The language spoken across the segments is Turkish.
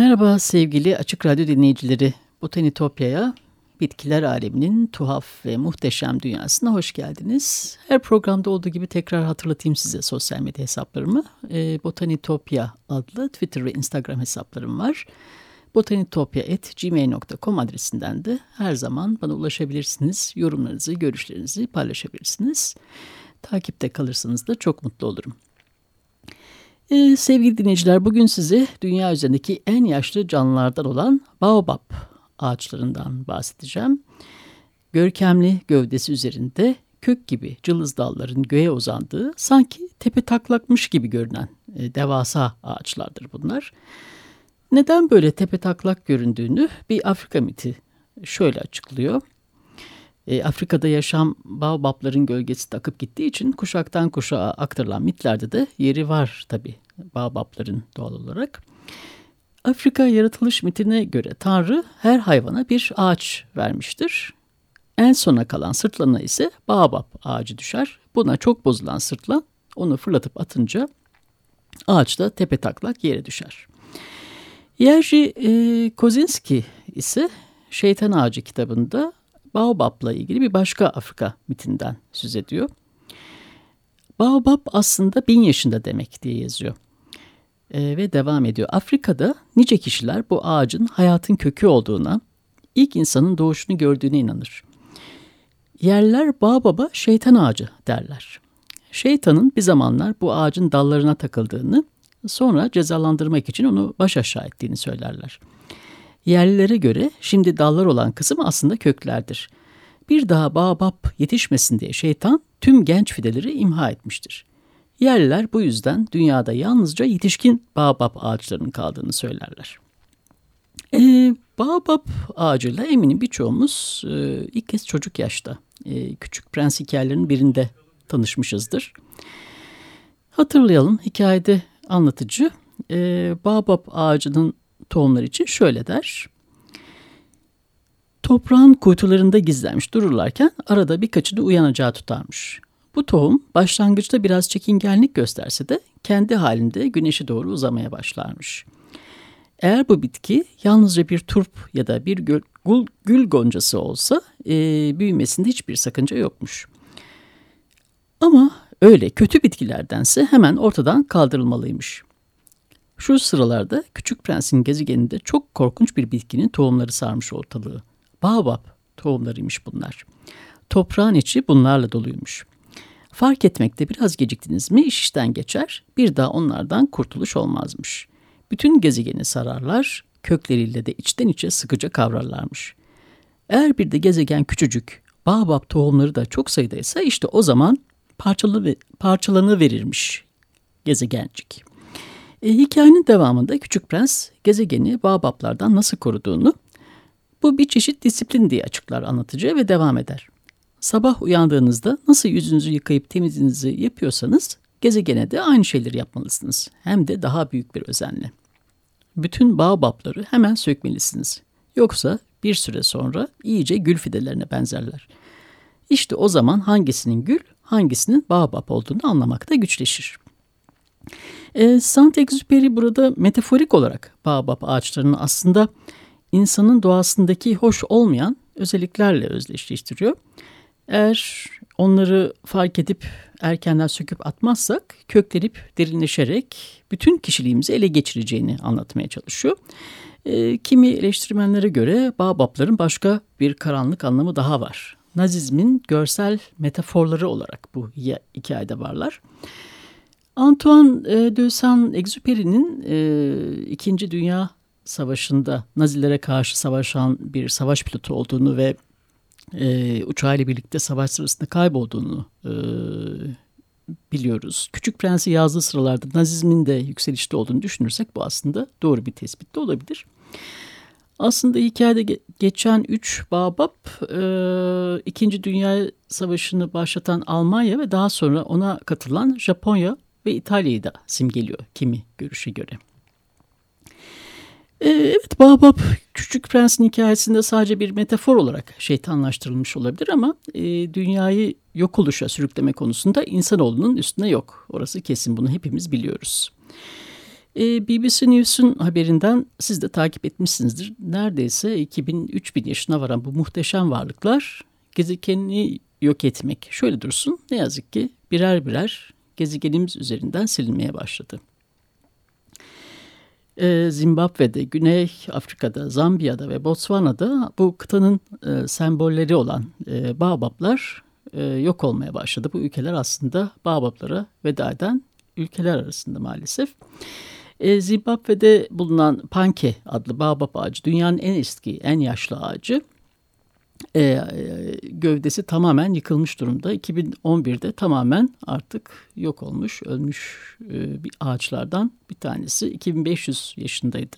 Merhaba sevgili Açık Radyo dinleyicileri. Botanitopya'ya bitkiler aleminin tuhaf ve muhteşem dünyasına hoş geldiniz. Her programda olduğu gibi tekrar hatırlatayım size sosyal medya hesaplarımı. E, Botanitopya adlı Twitter ve Instagram hesaplarım var. botanitopya.gmail.com adresinden de her zaman bana ulaşabilirsiniz. Yorumlarınızı, görüşlerinizi paylaşabilirsiniz. Takipte kalırsanız da çok mutlu olurum. Ee, sevgili dinleyiciler bugün size dünya üzerindeki en yaşlı canlılardan olan baobab ağaçlarından bahsedeceğim. Görkemli gövdesi üzerinde kök gibi cılız dalların göğe uzandığı sanki tepe taklakmış gibi görünen e, devasa ağaçlardır bunlar. Neden böyle tepe taklak göründüğünü bir Afrika miti şöyle açıklıyor. E, Afrika'da yaşam baobabların gölgesi takıp gittiği için kuşaktan kuşağa aktarılan mitlerde de yeri var tabi baobabların doğal olarak. Afrika yaratılış mitine göre Tanrı her hayvana bir ağaç vermiştir. En sona kalan sırtlana ise baobab ağacı düşer. Buna çok bozulan sırtlan onu fırlatıp atınca ağaç da tepe taklak yere düşer. Jerzy e, Kozinski ise Şeytan Ağacı kitabında Baobab'la ilgili bir başka Afrika mitinden söz ediyor. Baobab aslında bin yaşında demek diye yazıyor. E, ve devam ediyor. Afrika'da nice kişiler bu ağacın hayatın kökü olduğuna, ilk insanın doğuşunu gördüğüne inanır. Yerler Baobab'a şeytan ağacı derler. Şeytanın bir zamanlar bu ağacın dallarına takıldığını, sonra cezalandırmak için onu baş aşağı ettiğini söylerler. Yerlilere göre şimdi dallar olan kısım aslında köklerdir. Bir daha baobab yetişmesin diye şeytan tüm genç fideleri imha etmiştir. Yerliler bu yüzden dünyada yalnızca yetişkin baobab ağaçlarının kaldığını söylerler. E, baobab ağacıyla eminim birçoğumuz e, ilk kez çocuk yaşta e, Küçük Prens hikayelerinin birinde tanışmışızdır. Hatırlayalım hikayede anlatıcı e, baobab ağacının tohumlar için şöyle der. Toprağın kuytularında gizlenmiş dururlarken arada birkaçını uyanacağı tutarmış. Bu tohum başlangıçta biraz çekingenlik gösterse de kendi halinde güneşe doğru uzamaya başlarmış. Eğer bu bitki yalnızca bir turp ya da bir gül, gül, gül goncası olsa e, büyümesinde hiçbir sakınca yokmuş. Ama öyle kötü bitkilerdense hemen ortadan kaldırılmalıymış. Şu sıralarda Küçük Prens'in gezegeninde çok korkunç bir bitkinin tohumları sarmış ortalığı. Baobab tohumlarıymış bunlar. Toprağın içi bunlarla doluymuş. Fark etmekte biraz geciktiniz mi iş işten geçer, bir daha onlardan kurtuluş olmazmış. Bütün gezegeni sararlar, kökleriyle de içten içe sıkıca kavrarlarmış. Eğer bir de gezegen küçücük, Baobab tohumları da çok sayıdaysa işte o zaman parçalı, parçalanı verirmiş gezegencik. E, hikayenin devamında Küçük Prens gezegeni Baobablardan nasıl koruduğunu bu bir çeşit disiplin diye açıklar anlatıcı ve devam eder. Sabah uyandığınızda nasıl yüzünüzü yıkayıp temizliğinizi yapıyorsanız gezegene de aynı şeyleri yapmalısınız. Hem de daha büyük bir özenle. Bütün baobabları hemen sökmelisiniz. Yoksa bir süre sonra iyice gül fidelerine benzerler. İşte o zaman hangisinin gül, hangisinin baobab olduğunu anlamakta güçleşir. E, Saint-Exupéry burada metaforik olarak baobab ağaçlarını aslında insanın doğasındaki hoş olmayan özelliklerle özdeşleştiriyor. Eğer onları fark edip erkenden söküp atmazsak köklenip derinleşerek bütün kişiliğimizi ele geçireceğini anlatmaya çalışıyor. E, kimi eleştirmenlere göre Baobab'ların başka bir karanlık anlamı daha var. Nazizmin görsel metaforları olarak bu hikayede varlar. Antoine e, de Saint-Exupéry'nin e, İkinci Dünya Savaşı'nda Nazilere karşı savaşan bir savaş pilotu olduğunu ve e, uçağıyla birlikte savaş sırasında kaybolduğunu e, biliyoruz. Küçük Prens'i yazdığı sıralarda Nazizmin de yükselişte olduğunu düşünürsek bu aslında doğru bir tespit de olabilir. Aslında hikayede geçen üç Babab e, İkinci Dünya Savaşı'nı başlatan Almanya ve daha sonra ona katılan Japonya ve İtalya'yı da simgeliyor kimi görüşe göre. Ee, evet Babab Küçük Prens'in hikayesinde sadece bir metafor olarak şeytanlaştırılmış olabilir ama e, dünyayı yok oluşa sürükleme konusunda insanoğlunun üstüne yok. Orası kesin bunu hepimiz biliyoruz. E, BBC News'un haberinden siz de takip etmişsinizdir. Neredeyse 2000-3000 yaşına varan bu muhteşem varlıklar gezegenini yok etmek. Şöyle dursun ne yazık ki birer birer gezegenimiz üzerinden silinmeye başladı. E, Zimbabwe'de, Güney Afrika'da, Zambiya'da ve Botswana'da bu kıtanın e, sembolleri olan e, Baobablar e, yok olmaya başladı. Bu ülkeler aslında Baobablara veda eden ülkeler arasında maalesef. E, Zimbabwe'de bulunan Panke adlı Baobab ağacı dünyanın en eski, en yaşlı ağacı. E, e, gövdesi tamamen yıkılmış durumda. 2011'de tamamen artık yok olmuş, ölmüş e, bir ağaçlardan bir tanesi. 2500 yaşındaydı.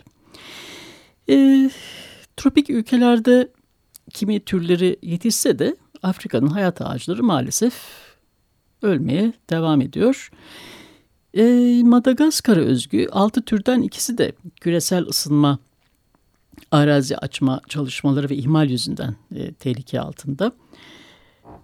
E, tropik ülkelerde kimi türleri yetişse de Afrika'nın hayat ağaçları maalesef ölmeye devam ediyor. E, Madagaskar'a özgü altı türden ikisi de küresel ısınma, arazi açma çalışmaları ve ihmal yüzünden e, tehlike altında.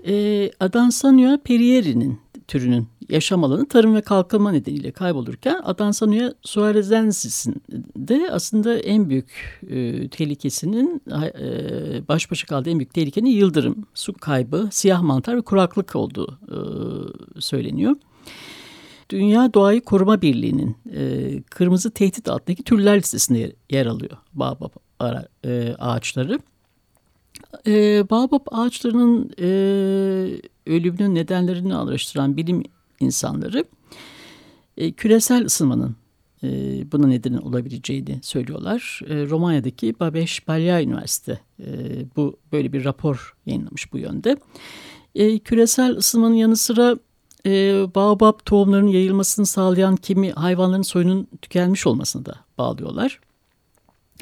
E, Adansania perieri'nin türünün yaşam alanı tarım ve kalkınma nedeniyle kaybolurken Adansania suarezensis'in de aslında en büyük e, tehlikesinin e, baş başa kaldığı en büyük tehlikenin yıldırım, su kaybı, siyah mantar ve kuraklık olduğu e, söyleniyor. Dünya Doğayı Koruma Birliği'nin e, kırmızı tehdit altındaki türler listesinde yer alıyor Baobab ara, e, ağaçları. E, Baobab ağaçlarının e, ölümünün nedenlerini araştıran bilim insanları e, küresel ısınmanın e, buna neden olabileceğini söylüyorlar. E, Romanya'daki Babeş Balya Üniversite e, bu böyle bir rapor yayınlamış bu yönde. E, küresel ısınmanın yanı sıra e, baobab tohumlarının yayılmasını sağlayan kimi hayvanların soyunun tükenmiş olmasını da bağlıyorlar.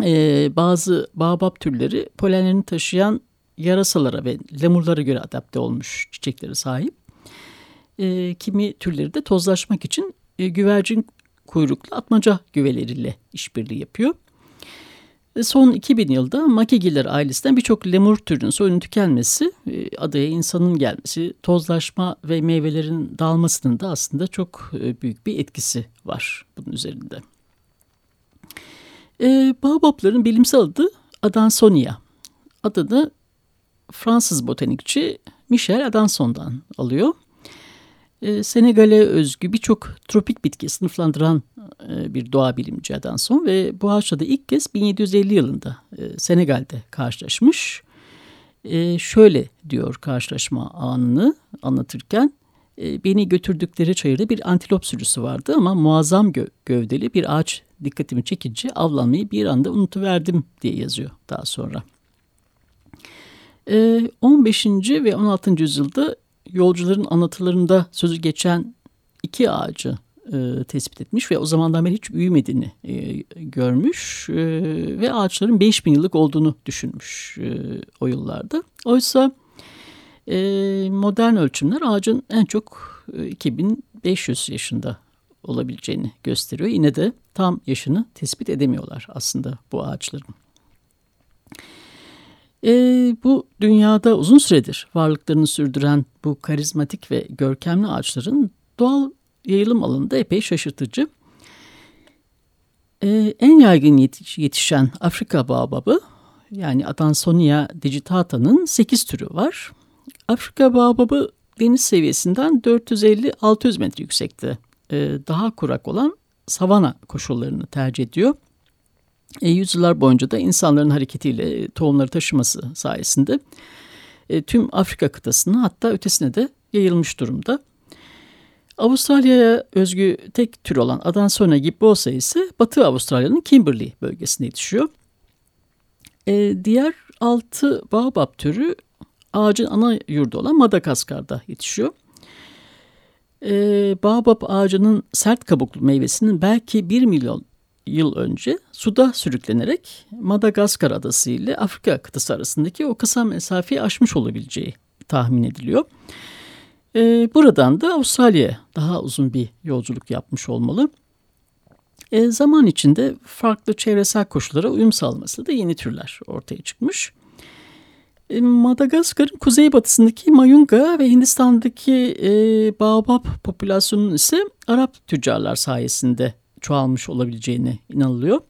E, bazı baobab türleri polenlerini taşıyan yarasalara ve lemurlara göre adapte olmuş çiçekleri sahip. E, kimi türleri de tozlaşmak için e, güvercin kuyruklu atmaca güveleriyle işbirliği yapıyor. Son 2000 yılda Makegiller ailesinden birçok lemur türünün soyunun tükenmesi, e, adaya insanın gelmesi, tozlaşma ve meyvelerin dağılmasının da aslında çok e, büyük bir etkisi var bunun üzerinde. E, Baobabların bilimsel adı Adansonia. Adını Fransız botanikçi Michel Adanson'dan alıyor. E, Senegal'e özgü birçok tropik bitki sınıflandıran e, bir doğa bilimci Adanson ve bu ağaçla da ilk kez 1750 yılında e, Senegal'de karşılaşmış. E, şöyle diyor karşılaşma anını anlatırken e, beni götürdükleri çayırda bir antilop sürüsü vardı ama muazzam gö gövdeli bir ağaç dikkatimi çekince avlanmayı bir anda unutuverdim diye yazıyor daha sonra. E, 15. ve 16. yüzyılda yolcuların anlatılarında sözü geçen iki ağacı e, tespit etmiş ve o zamandan beri hiç büyümediğini e, görmüş e, ve ağaçların 5000 yıllık olduğunu düşünmüş e, o yıllarda. Oysa e, modern ölçümler ağacın en çok e, 2500 yaşında olabileceğini gösteriyor. Yine de tam yaşını tespit edemiyorlar aslında bu ağaçların. E, bu dünyada uzun süredir varlıklarını sürdüren bu karizmatik ve görkemli ağaçların doğal yayılım alanında epey şaşırtıcı. E, en yaygın yetiş, yetişen Afrika baobabı yani Adansonia digitata'nın 8 türü var. Afrika baobabı deniz seviyesinden 450-600 metre yüksekte. E, daha kurak olan savana koşullarını tercih ediyor. E, yüzyıllar boyunca da insanların hareketiyle tohumları taşıması sayesinde e, tüm Afrika kıtasını hatta ötesine de yayılmış durumda. Avustralya'ya özgü tek tür olan Adansona gibbosa ise Batı Avustralya'nın Kimberley bölgesinde yetişiyor. E, diğer altı baobab türü ağacın ana yurdu olan Madagaskar'da yetişiyor. E, baobab ağacının sert kabuklu meyvesinin belki 1 milyon yıl önce suda sürüklenerek Madagaskar adası ile Afrika kıtası arasındaki o kısa mesafeyi aşmış olabileceği tahmin ediliyor. E, buradan da Avustralya'ya daha uzun bir yolculuk yapmış olmalı. E, zaman içinde farklı çevresel koşullara uyum sağlaması da yeni türler ortaya çıkmış. E, Madagaskar'ın kuzeybatısındaki Mayunga ve Hindistan'daki e, Baobab popülasyonunun ise Arap tüccarlar sayesinde çoğalmış olabileceğine inanılıyor.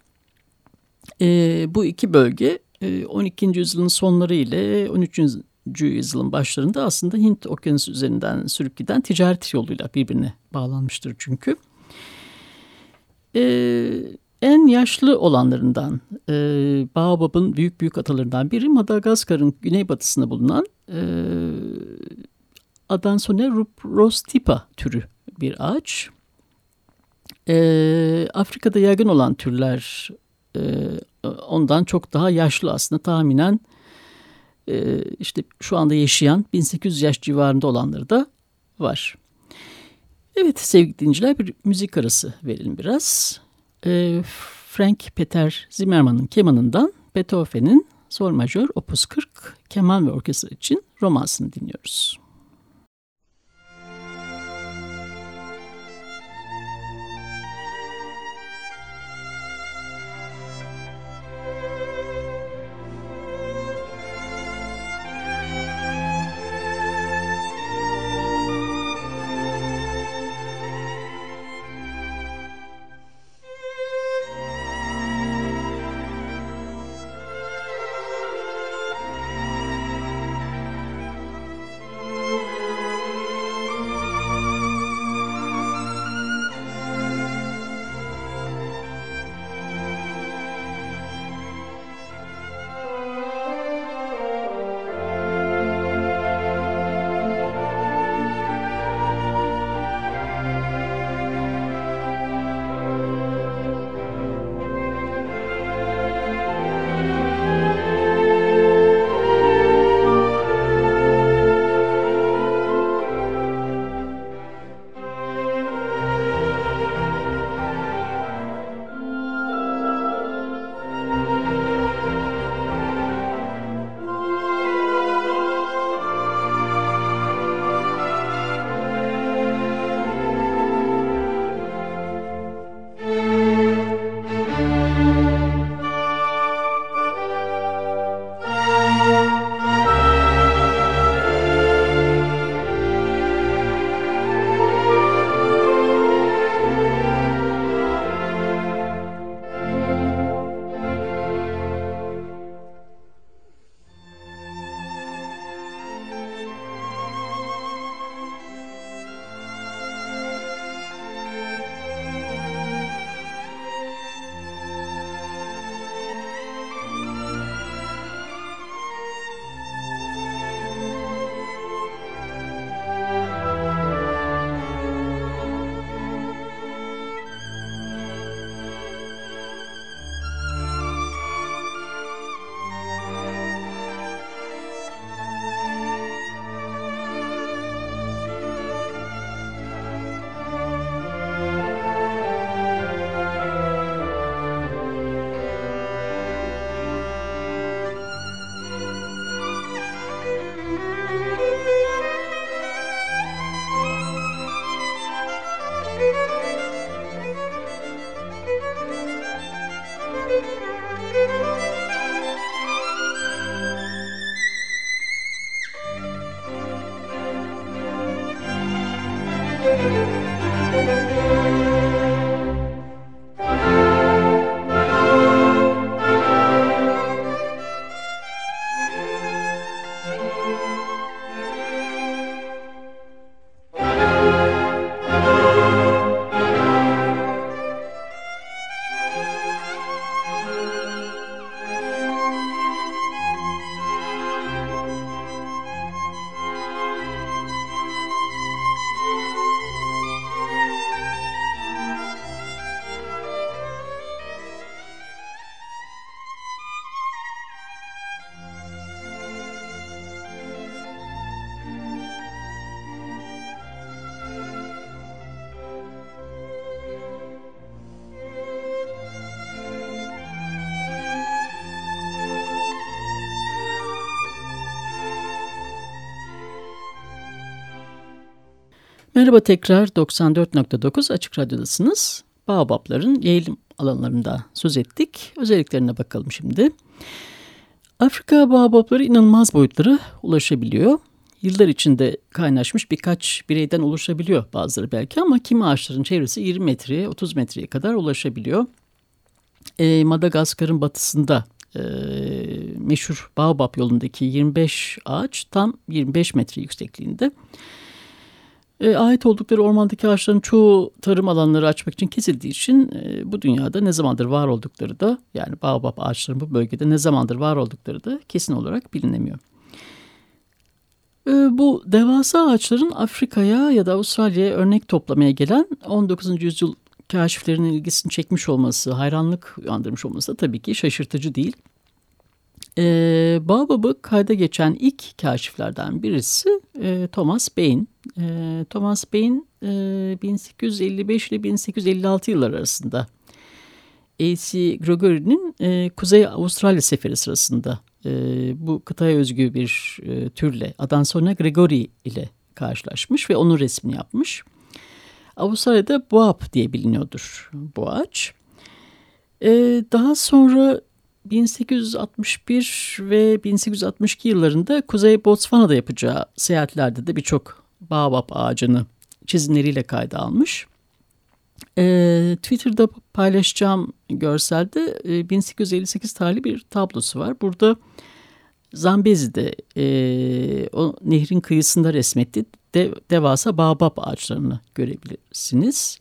E, bu iki bölge e, 12. yüzyılın sonları ile 13. yüzyılın başlarında aslında Hint okyanusu üzerinden sürüp giden ticaret yoluyla birbirine bağlanmıştır çünkü. E, en yaşlı olanlarından e, Baobab'ın büyük büyük atalarından biri Madagaskar'ın güneybatısında bulunan e, Adansone ruprostipa türü bir ağaç. E, Afrika'da yaygın olan türler e, ondan çok daha yaşlı aslında tahminen e, işte şu anda yaşayan 1800 yaş civarında olanları da var. Evet sevgili dinleyiciler bir müzik arası verelim biraz. E, Frank Peter Zimmermann'ın kemanından Beethoven'in Sol Majör Opus 40 keman ve orkestra için romansını dinliyoruz. Merhaba tekrar 94.9 Açık Radyo'dasınız. Baobabların yayılım alanlarında söz ettik. Özelliklerine bakalım şimdi. Afrika baobabları inanılmaz boyutlara ulaşabiliyor. yıllar içinde kaynaşmış birkaç bireyden oluşabiliyor bazıları belki ama kimi ağaçların çevresi 20 metreye 30 metreye kadar ulaşabiliyor. E, Madagaskar'ın batısında e, meşhur Baobab yolundaki 25 ağaç tam 25 metre yüksekliğinde. E, ait oldukları ormandaki ağaçların çoğu tarım alanları açmak için kesildiği için e, bu dünyada ne zamandır var oldukları da yani Baobab ağaçların bu bölgede ne zamandır var oldukları da kesin olarak bilinemiyor. E, bu devasa ağaçların Afrika'ya ya da Avustralya'ya örnek toplamaya gelen 19. yüzyıl kaşiflerinin ilgisini çekmiş olması, hayranlık uyandırmış olması da tabii ki şaşırtıcı değil. E, Baobab'ı kayda geçen ilk kaşiflerden birisi e, Thomas Bain. E, Thomas Bain e, 1855 ile 1856 yıllar arasında A.C. Gregory'nin e, Kuzey Avustralya seferi sırasında e, bu kıtaya özgü bir e, türle Adansona Gregory ile karşılaşmış ve onun resmini yapmış. Avustralya'da boab diye biliniyordur bu ağaç. Ee, daha sonra 1861 ve 1862 yıllarında Kuzey Botswana'da yapacağı seyahatlerde de birçok baobab ağacını çizimleriyle kayda almış. Ee, Twitter'da paylaşacağım görselde e, 1858 tarihli bir tablosu var. Burada Zambezi'de e, o nehrin kıyısında resmetti de, devasa baobab ağaçlarını görebilirsiniz.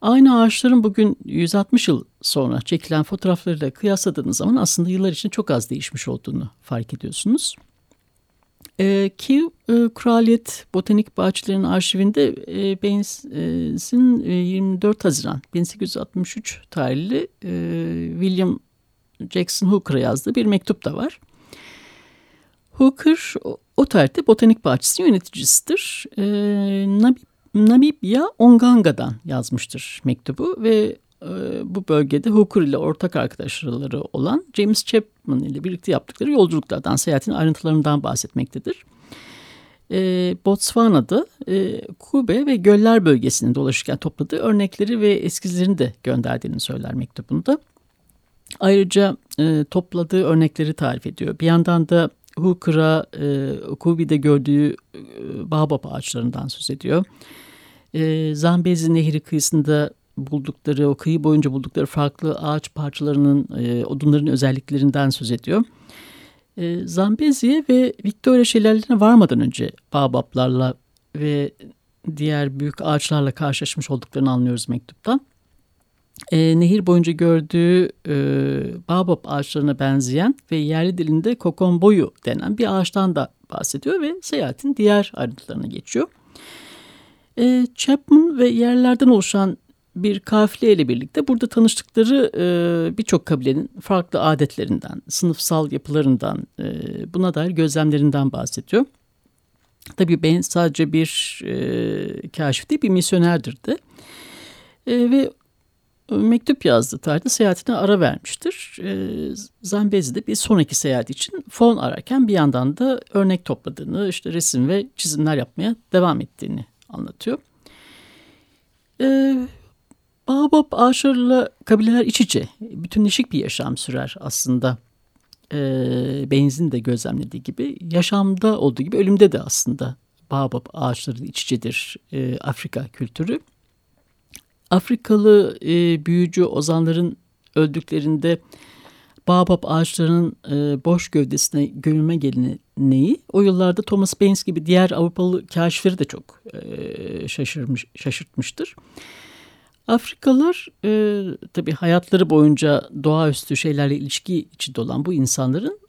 Aynı ağaçların bugün 160 yıl sonra çekilen fotoğraflarıyla kıyasladığınız zaman aslında yıllar içinde çok az değişmiş olduğunu fark ediyorsunuz. Ee, ki e, Kraliyet Botanik Bahçelerinin arşivinde e, Baines'in e, 24 Haziran 1863 tarihli e, William Jackson Hooker'a yazdığı bir mektup da var. Hooker o tarihte botanik bahçesi yöneticisidir. E, Namib, Namibya Onganga'dan yazmıştır mektubu ve e, bu bölgede Hooker ile ortak arkadaşları olan James Chapman ile birlikte yaptıkları yolculuklardan, seyahatin ayrıntılarından bahsetmektedir. E, Botswana'da e, Kube ve göller bölgesinde dolaşırken topladığı örnekleri ve eskizlerini de gönderdiğini söyler mektubunda. Ayrıca e, topladığı örnekleri tarif ediyor. Bir yandan da Hooker'a e, Kubi'de gördüğü e, baobab ağaçlarından söz ediyor. E, Zambezi Nehri kıyısında buldukları, o kıyı boyunca buldukları farklı ağaç parçalarının, e, odunların özelliklerinden söz ediyor. E, Zambezi'ye ve Victoria şelalelerine varmadan önce baobablarla ve diğer büyük ağaçlarla karşılaşmış olduklarını anlıyoruz mektuptan e, nehir boyunca gördüğü e, baobab ağaçlarına benzeyen ve yerli dilinde kokonboyu denen bir ağaçtan da bahsediyor ve seyahatin diğer ayrıntılarına geçiyor. E, Chapman ve yerlerden oluşan bir kafile ile birlikte burada tanıştıkları e, birçok kabilenin farklı adetlerinden, sınıfsal yapılarından, e, buna dair gözlemlerinden bahsediyor. Tabii ben sadece bir e, kaşif değil bir misyonerdir de. E, ve mektup yazdı tarihte seyahatine ara vermiştir. E, Zambezi de bir sonraki seyahat için fon ararken bir yandan da örnek topladığını, işte resim ve çizimler yapmaya devam ettiğini anlatıyor. E, Baobab ağaçlarıyla kabileler iç içe, bütünleşik bir yaşam sürer aslında. E, Benzin de gözlemlediği gibi, yaşamda olduğu gibi ölümde de aslında Baobab ağaçları iç içedir e, Afrika kültürü. Afrikalı e, büyücü ozanların öldüklerinde Baobab ağaçlarının e, boş gövdesine gömülme geleneği o yıllarda Thomas Baines gibi diğer Avrupalı kaşifleri de çok e, şaşırmış, şaşırtmıştır. Afrikalılar e, tabii hayatları boyunca doğaüstü şeylerle ilişki içinde olan bu insanların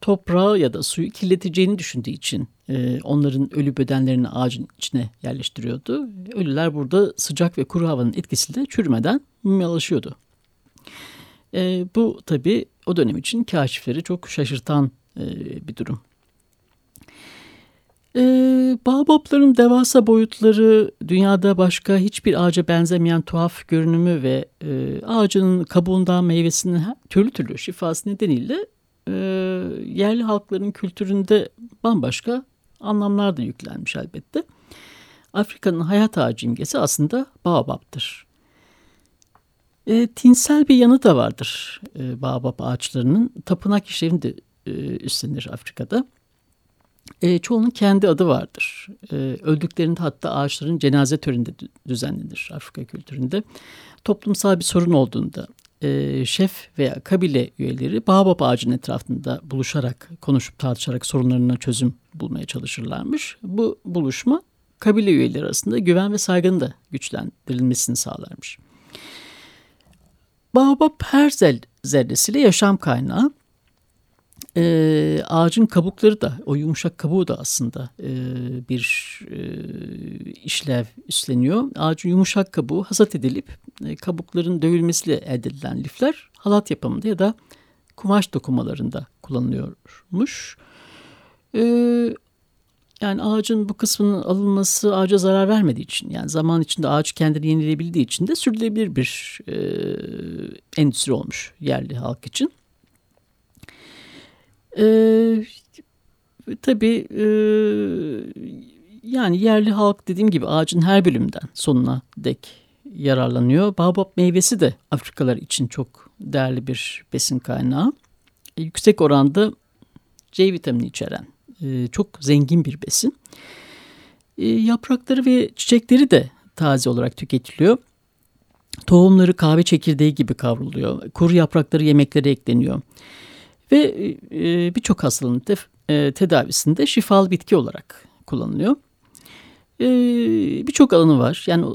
toprağı ya da suyu kirleteceğini düşündüğü için e, onların ölü bedenlerini ağacın içine yerleştiriyordu. Ölüler burada sıcak ve kuru havanın etkisiyle çürümeden mumyalaşıyordu. E, bu tabi o dönem için kaşifleri çok şaşırtan e, bir durum. E, Baobabların devasa boyutları, dünyada başka hiçbir ağaca benzemeyen tuhaf görünümü ve e, ağacının kabuğundan meyvesinin türlü türlü şifası nedeniyle e, yerli halkların kültüründe bambaşka anlamlar da yüklenmiş elbette. Afrika'nın hayat ağacı imgesi aslında baobab'tır. E, tinsel bir yanı da vardır e, baobab ağaçlarının. Tapınak işlerini de e, üstlenir Afrika'da. E, çoğunun kendi adı vardır. E, öldüklerinde hatta ağaçların cenaze töreninde düzenlenir Afrika kültüründe. Toplumsal bir sorun olduğunda e, şef veya kabile üyeleri baobab ağacının etrafında buluşarak, konuşup tartışarak sorunlarına çözüm bulmaya çalışırlarmış. Bu buluşma kabile üyeleri arasında güven ve saygının da güçlendirilmesini sağlarmış. Baobab her zerresiyle yaşam kaynağı e, ağacın kabukları da o yumuşak kabuğu da aslında e, bir e, işlev üstleniyor. Ağacın yumuşak kabuğu hasat edilip e, kabukların dövülmesiyle elde edilen lifler halat yapımında ya da kumaş dokumalarında kullanılıyormuş. E, yani ağacın bu kısmının alınması ağaca zarar vermediği için yani zaman içinde ağaç kendini yenileyebildiği için de sürdürülebilir bir e, endüstri olmuş yerli halk için. Ee, tabii e, yani yerli halk dediğim gibi ağacın her bölümünden sonuna dek yararlanıyor. Baobab meyvesi de Afrikalılar için çok değerli bir besin kaynağı. E, yüksek oranda C vitamini içeren e, çok zengin bir besin. E, yaprakları ve çiçekleri de taze olarak tüketiliyor. Tohumları kahve çekirdeği gibi kavruluyor. Kuru yaprakları yemeklere ekleniyor. Ve e, birçok hastalığın te, e, tedavisinde şifalı bitki olarak kullanılıyor. E, birçok alanı var. Yani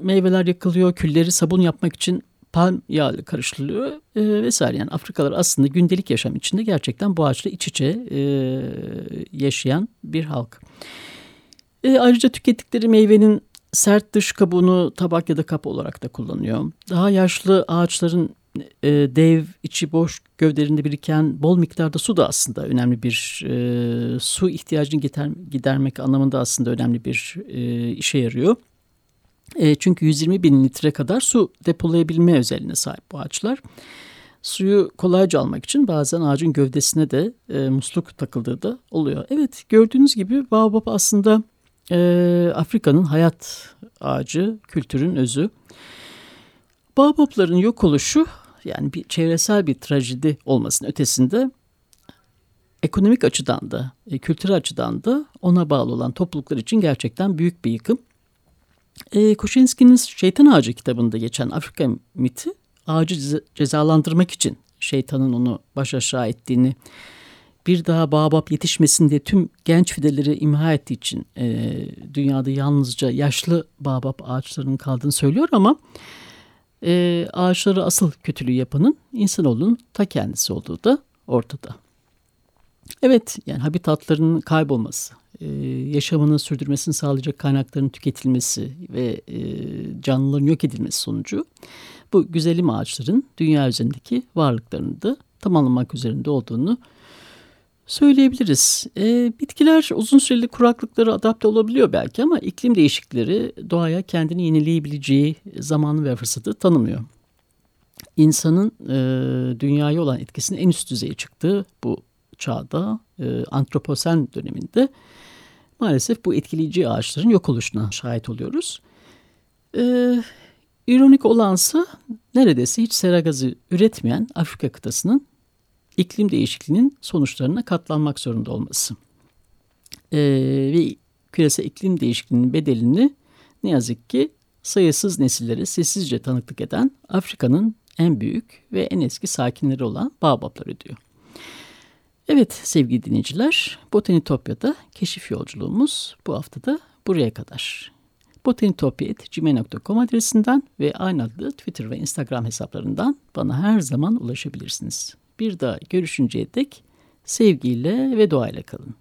meyveler yakılıyor, külleri sabun yapmak için palm yağı karıştırılıyor e, vesaire. Yani Afrikalılar aslında gündelik yaşam içinde gerçekten bu ağaçla iç içe e, yaşayan bir halk. E, ayrıca tükettikleri meyvenin sert dış kabuğunu tabak ya da kap olarak da kullanıyor. Daha yaşlı ağaçların e, dev, içi boş gövdelerinde biriken bol miktarda su da aslında önemli bir e, su ihtiyacını gider, gidermek anlamında aslında önemli bir e, işe yarıyor. E, çünkü 120 bin litre kadar su depolayabilme özelliğine sahip bu ağaçlar. Suyu kolayca almak için bazen ağacın gövdesine de e, musluk takıldığı da oluyor. Evet gördüğünüz gibi baobab aslında e, Afrika'nın hayat ağacı, kültürün özü. Baobabların yok oluşu yani bir çevresel bir trajedi olmasının ötesinde ekonomik açıdan da, e, kültürel açıdan da ona bağlı olan topluluklar için gerçekten büyük bir yıkım. E, Koşinski'nin Şeytan Ağacı kitabında geçen Afrika miti ağacı cezalandırmak için şeytanın onu baş aşağı ettiğini, bir daha Baobab yetişmesin diye tüm genç fideleri imha ettiği için e, dünyada yalnızca yaşlı Baobab ağaçlarının kaldığını söylüyor ama e, ağaçları asıl kötülüğü yapanın insanoğlunun ta kendisi olduğu da ortada. Evet yani habitatlarının kaybolması, e, yaşamını sürdürmesini sağlayacak kaynakların tüketilmesi ve e, canlıların yok edilmesi sonucu bu güzelim ağaçların dünya üzerindeki varlıklarını da tamamlamak üzerinde olduğunu söyleyebiliriz. E, bitkiler uzun süreli kuraklıklara adapte olabiliyor belki ama iklim değişiklikleri doğaya kendini yenileyebileceği zamanı ve fırsatı tanımıyor. İnsanın e, dünyaya olan etkisinin en üst düzeye çıktığı bu çağda e, antroposen döneminde maalesef bu etkileyici ağaçların yok oluşuna şahit oluyoruz. E, ironik olansa neredeyse hiç sera gazı üretmeyen Afrika kıtasının iklim değişikliğinin sonuçlarına katlanmak zorunda olması. Ee, ve küresel iklim değişikliğinin bedelini ne yazık ki sayısız nesillere sessizce tanıklık eden Afrika'nın en büyük ve en eski sakinleri olan Baobablar ödüyor. Evet sevgili dinleyiciler, Botanitopya'da keşif yolculuğumuz bu haftada buraya kadar. botanitopya.gmail.com adresinden ve aynı adlı Twitter ve Instagram hesaplarından bana her zaman ulaşabilirsiniz. Bir daha görüşünceye dek sevgiyle ve doğayla kalın.